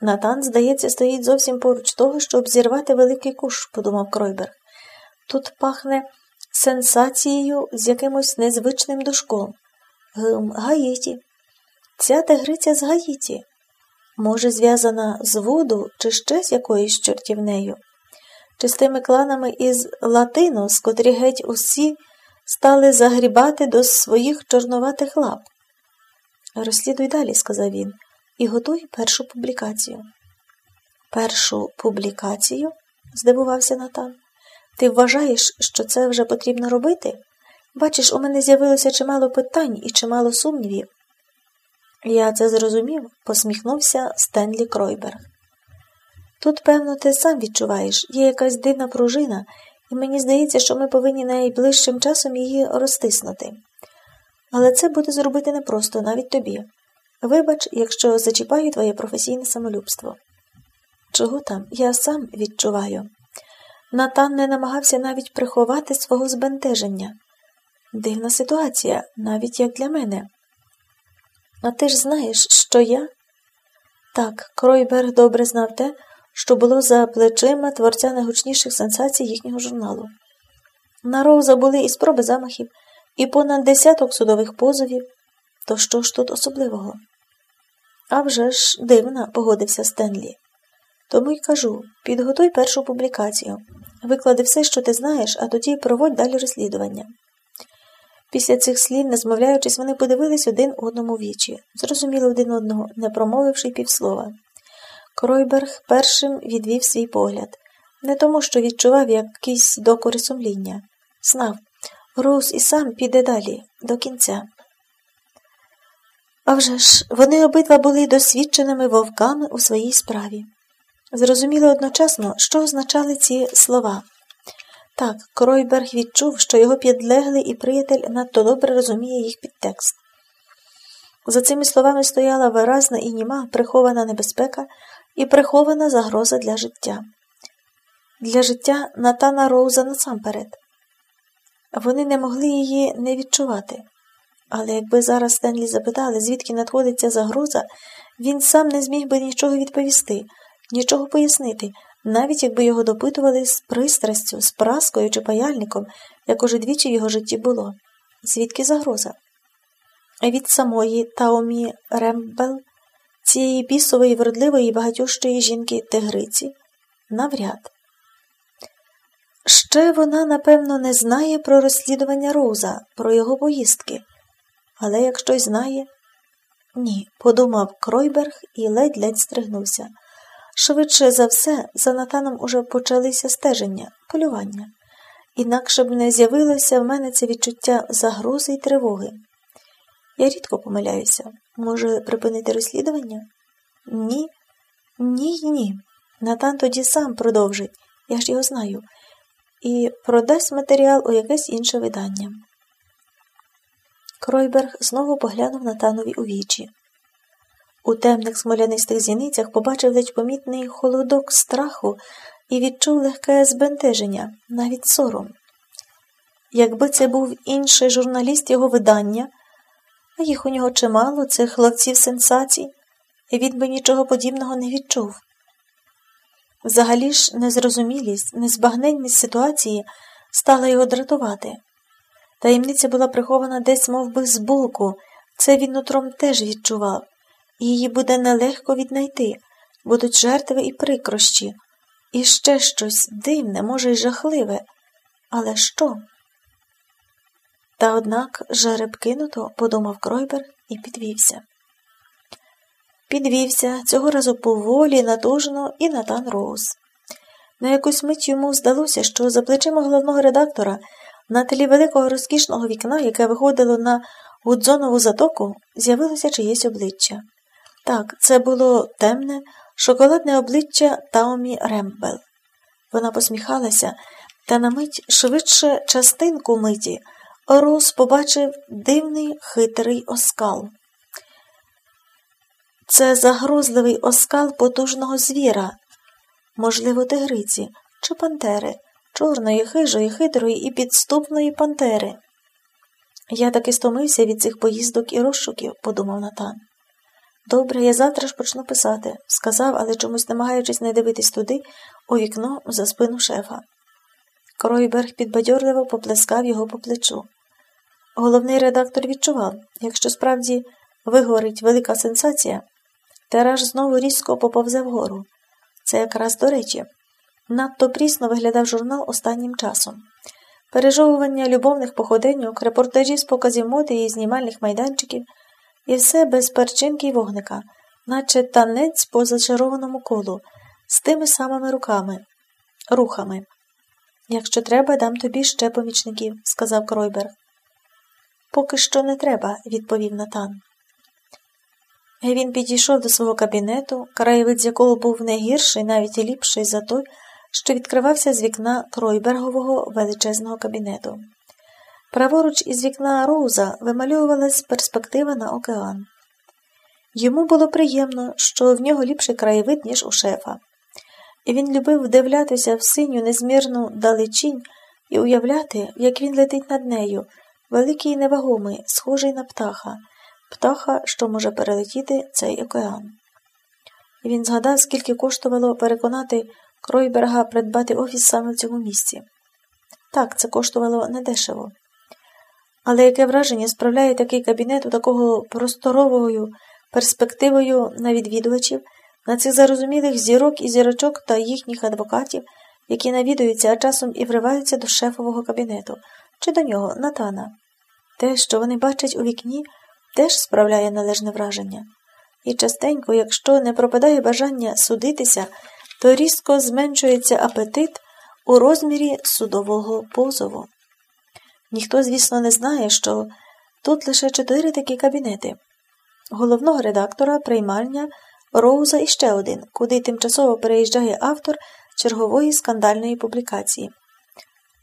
Натан, здається, стоїть зовсім поруч того, щоб зірвати великий куш, подумав Кройберг. Тут пахне сенсацією з якимось незвичним душком. Гм, Гаїті. Ця тигриця з Гаїті. Може, зв'язана з Вуду чи ще з якоюсь чортівнею, чи з тими кланами із Латинос, котрі геть усі стали загрібати до своїх чорноватих лап. Розслідуй далі, сказав він, і готуй першу публікацію. Першу публікацію? здивувався Натан. Ти вважаєш, що це вже потрібно робити? Бачиш, у мене з'явилося чимало питань і чимало сумнівів. Я це зрозумів, посміхнувся Стенлі Кройберг. Тут, певно, ти сам відчуваєш, є якась дивна пружина, і мені здається, що ми повинні найближчим часом її розтиснути. Але це буде зробити непросто навіть тобі. Вибач, якщо зачіпаю твоє професійне самолюбство. Чого там? Я сам відчуваю. Натан не намагався навіть приховати свого збентеження. Дивна ситуація, навіть як для мене. А ти ж знаєш, що я? Так, Кройберг добре знав те, що було за плечима творця найгучніших сенсацій їхнього журналу. На Роуза були і спроби замахів, і понад десяток судових позовів. То що ж тут особливого? «А вже ж дивна, погодився Стенлі. Тому й кажу підготуй першу публікацію, виклади все, що ти знаєш, а тоді проводь далі розслідування. Після цих слів, не змовляючись, вони подивились один одному вічі, зрозуміли один одного, не промовивши півслова. Кройберг першим відвів свій погляд, не тому, що відчував якісь докори сумління. Знав, Роуз і сам піде далі, до кінця. А вже ж, вони обидва були досвідченими вовками у своїй справі. Зрозуміли одночасно, що означали ці слова. Так, Кройберг відчув, що його підлеглий і приятель надто добре розуміє їх підтекст. За цими словами стояла виразна і німа прихована небезпека і прихована загроза для життя. Для життя Натана Роуза насамперед. Вони не могли її не відчувати. Але якби зараз Стенлі запитали, звідки надходиться загроза, він сам не зміг би нічого відповісти, нічого пояснити, навіть якби його допитували з пристрастю, з праскою чи паяльником, як уже двічі в його житті було. Звідки загроза? Від самої Таомі Рембел, цієї бісової, вродливої, багатющої жінки тигриці? Навряд. Ще вона, напевно, не знає про розслідування Роуза, про його поїздки. Але якщо й знає, ні, подумав Кройберг і ледь-ледь стригнувся. Швидше за все, за Натаном уже почалися стеження, полювання. Інакше б не з'явилося в мене це відчуття загрози й тривоги. Я рідко помиляюся. Може, припинити розслідування? Ні, ні, ні. Натан тоді сам продовжить, я ж його знаю, і продасть матеріал у якесь інше видання. Кройберг знову поглянув Натанові у вічі. У темних смолянистих зіницях побачив ледь помітний холодок страху і відчув легке збентеження, навіть сором. Якби це був інший журналіст його видання, а їх у нього чимало, цих ловців сенсацій, він би нічого подібного не відчув. Взагалі ж незрозумілість, незбагненність ситуації стала його дратувати. Таємниця була прихована десь мов би, збоку, це він утром теж відчував, її буде нелегко віднайти, будуть жертви і прикрощі, і ще щось дивне, може, й жахливе. Але що? Та однак жереб кинуто, подумав Кройберг і підвівся. Підвівся цього разу поволі, натужно і Натан Роуз. На якусь мить йому здалося, що за плечима головного редактора на тлі великого розкішного вікна, яке виходило на Гудзонову затоку, з'явилося чиєсь обличчя. Так, це було темне, шоколадне обличчя Таомі Рембел. Вона посміхалася, та на мить швидше частинку миті Роуз побачив дивний хитрий оскал. Це загрозливий оскал потужного звіра, можливо, тигриці чи пантери, чорної, хижої, хитрої і підступної пантери. Я таки стомився від цих поїздок і розшуків, подумав Натан. Добре, я завтра ж почну писати, сказав, але чомусь намагаючись не дивитись туди, у вікно за спину шефа. Кройберг підбадьорливо поплескав його по плечу. Головний редактор відчував, якщо справді вигорить велика сенсація, тираж знову різко поповзе вгору. Це якраз до речі. Надто прісно виглядав журнал останнім часом. Пережовування любовних походеньок, репортажі з показів моди і знімальних майданчиків, і все без перчинки й вогника, наче танець по зачарованому колу, з тими самими руками, рухами. Якщо треба, дам тобі ще помічників, сказав Кройберг. Поки що не треба, відповів Натан. Він підійшов до свого кабінету, краєвид з якого був не гірший, навіть і ліпший за той, що відкривався з вікна Кройбергового величезного кабінету. Праворуч із вікна Роуза вимальовувалась перспектива на океан. Йому було приємно, що в нього ліпший краєвид, ніж у шефа, і він любив вдивлятися в синю незмірну далечінь і уявляти, як він летить над нею, великий і невагомий, схожий на птаха, птаха, що може перелетіти цей океан. Він згадав, скільки коштувало переконати Кройберга придбати офіс саме в цьому місці. Так, це коштувало недешево. Але яке враження справляє такий кабінет у такого просторовою перспективою на відвідувачів, на цих зарозумілих зірок і зірочок та їхніх адвокатів, які навідуються, а часом і вриваються до шефового кабінету, чи до нього, Натана. Те, що вони бачать у вікні, теж справляє належне враження. І частенько, якщо не пропадає бажання судитися, то різко зменшується апетит у розмірі судового позову. Ніхто, звісно, не знає, що тут лише чотири такі кабінети головного редактора, приймальня, Роуза і ще один, куди тимчасово переїжджає автор чергової скандальної публікації.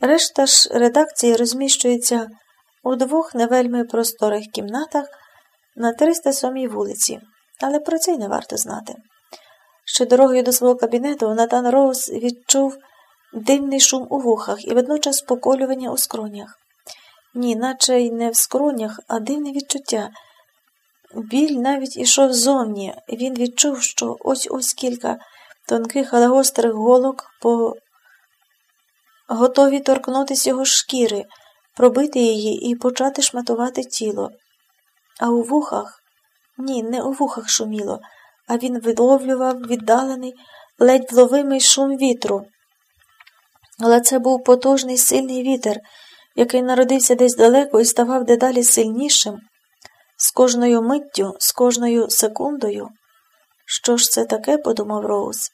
Решта ж редакції розміщується у двох невельми просторих кімнатах на 307-й вулиці, але про це й не варто знати. Ще дорогою до свого кабінету Натан Роуз відчув дивний шум у вухах і водночас поколювання у скронях. Ні, наче й не в скронях, а дивне відчуття. Біль навіть ішов зовні, він відчув, що ось ось кілька тонких, але гострих голок по... готові торкнутися його шкіри, пробити її і почати шматувати тіло. А у вухах ні, не у вухах шуміло, а він виловлював віддалений, ледь вловимий шум вітру. Але це був потужний сильний вітер який народився десь далеко і ставав дедалі сильнішим, з кожною миттю, з кожною секундою. Що ж це таке, подумав Роуз.